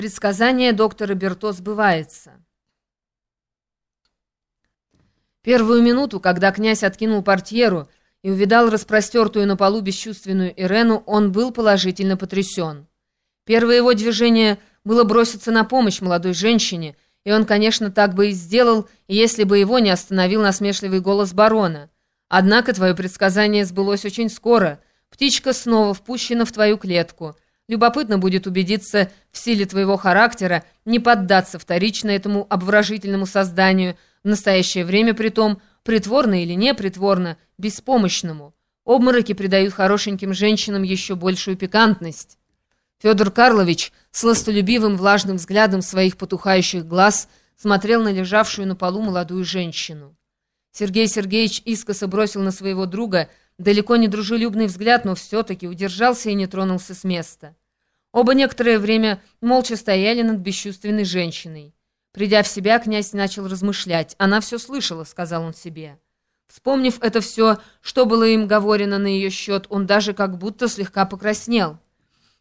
Предсказание доктора Берто сбывается. Первую минуту, когда князь откинул портьеру и увидал распростертую на полу бесчувственную Ирену, он был положительно потрясен. Первое его движение было броситься на помощь молодой женщине, и он, конечно, так бы и сделал, если бы его не остановил насмешливый голос барона. Однако твое предсказание сбылось очень скоро. Птичка снова впущена в твою клетку — Любопытно будет убедиться в силе твоего характера, не поддаться вторично этому обворожительному созданию, в настоящее время при том, притворно или не притворно, беспомощному. Обмороки придают хорошеньким женщинам еще большую пикантность. Федор Карлович с ластолюбивым влажным взглядом своих потухающих глаз смотрел на лежавшую на полу молодую женщину. Сергей Сергеевич искоса бросил на своего друга далеко не дружелюбный взгляд, но все-таки удержался и не тронулся с места. Оба некоторое время молча стояли над бесчувственной женщиной. Придя в себя, князь начал размышлять. «Она все слышала», — сказал он себе. Вспомнив это все, что было им говорено на ее счет, он даже как будто слегка покраснел.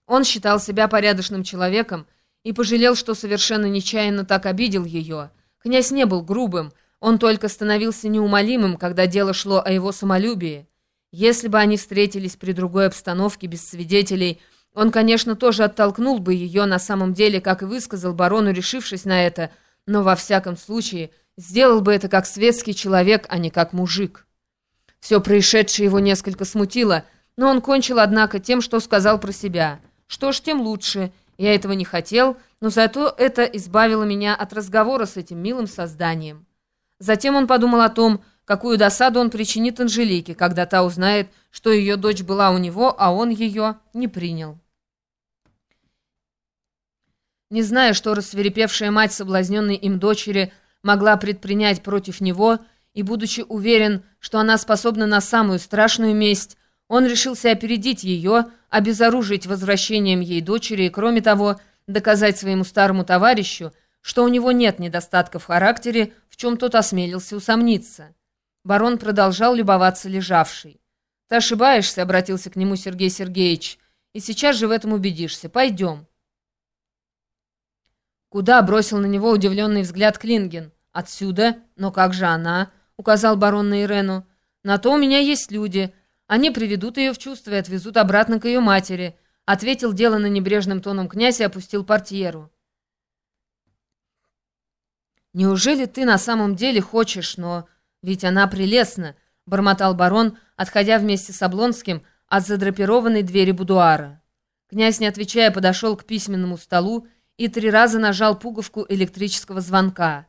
Он считал себя порядочным человеком и пожалел, что совершенно нечаянно так обидел ее. Князь не был грубым, он только становился неумолимым, когда дело шло о его самолюбии. Если бы они встретились при другой обстановке без свидетелей, он, конечно, тоже оттолкнул бы ее на самом деле, как и высказал барону, решившись на это, но во всяком случае сделал бы это как светский человек, а не как мужик. Все происшедшее его несколько смутило, но он кончил, однако, тем, что сказал про себя. Что ж, тем лучше. Я этого не хотел, но зато это избавило меня от разговора с этим милым созданием. Затем он подумал о том, какую досаду он причинит Анжелике, когда та узнает, что ее дочь была у него, а он ее не принял. Не зная, что рассверепевшая мать соблазненной им дочери могла предпринять против него, и будучи уверен, что она способна на самую страшную месть, он решился опередить ее, обезоружить возвращением ей дочери и, кроме того, доказать своему старому товарищу, что у него нет недостатка в характере, в чем тот осмелился усомниться. Барон продолжал любоваться лежавшей. «Ты ошибаешься», — обратился к нему Сергей Сергеевич, — «и сейчас же в этом убедишься. Пойдем». «Куда?» — бросил на него удивленный взгляд Клинген. «Отсюда? Но как же она?» — указал барон на Ирену. «На то у меня есть люди. Они приведут ее в чувство и отвезут обратно к ее матери», — ответил дело на небрежным тоном князь и опустил портьеру. «Неужели ты на самом деле хочешь, но ведь она прелестна?» — бормотал барон, отходя вместе с Облонским от задрапированной двери будуара. Князь, не отвечая, подошел к письменному столу и три раза нажал пуговку электрического звонка.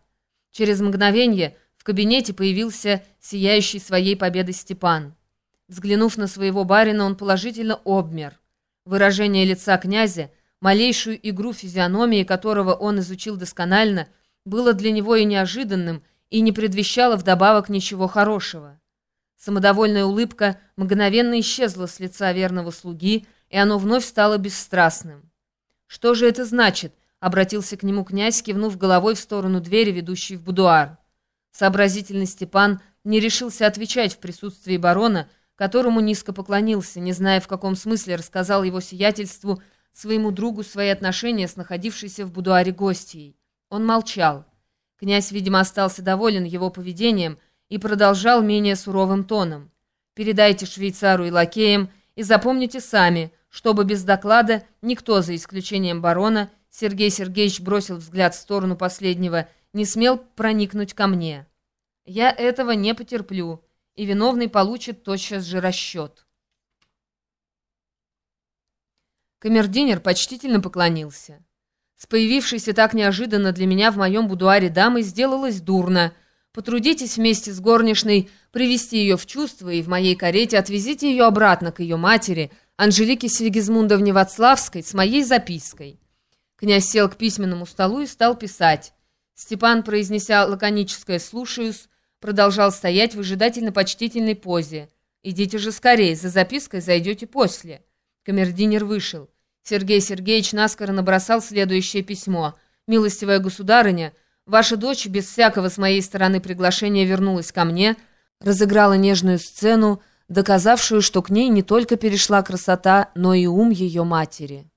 Через мгновение в кабинете появился сияющий своей победой Степан. Взглянув на своего барина, он положительно обмер. Выражение лица князя, малейшую игру физиономии которого он изучил досконально, было для него и неожиданным, и не предвещало вдобавок ничего хорошего. Самодовольная улыбка мгновенно исчезла с лица верного слуги, и оно вновь стало бесстрастным. «Что же это значит?» — обратился к нему князь, кивнув головой в сторону двери, ведущей в будуар. Сообразительный Степан не решился отвечать в присутствии барона, которому низко поклонился, не зная, в каком смысле рассказал его сиятельству своему другу свои отношения с находившейся в будуаре гостьей. Он молчал. Князь, видимо, остался доволен его поведением и продолжал менее суровым тоном. «Передайте швейцару и лакеям и запомните сами, чтобы без доклада никто, за исключением барона, Сергей Сергеевич бросил взгляд в сторону последнего, не смел проникнуть ко мне. Я этого не потерплю, и виновный получит тотчас же расчет. Камердинер почтительно поклонился. С появившейся так неожиданно для меня в моем будуаре дамой сделалось дурно. Потрудитесь вместе с горничной привести ее в чувство и в моей карете отвезите ее обратно к ее матери, Анжелике Сигизмундовне Вацлавской, с моей запиской. Князь сел к письменному столу и стал писать. Степан, произнеся лаконическое «слушаюсь», продолжал стоять в выжидательно-почтительной позе. «Идите же скорее, за запиской зайдете после». Камердинер вышел. Сергей Сергеевич наскоро набросал следующее письмо. «Милостивая государыня, ваша дочь без всякого с моей стороны приглашения вернулась ко мне, разыграла нежную сцену, доказавшую, что к ней не только перешла красота, но и ум ее матери.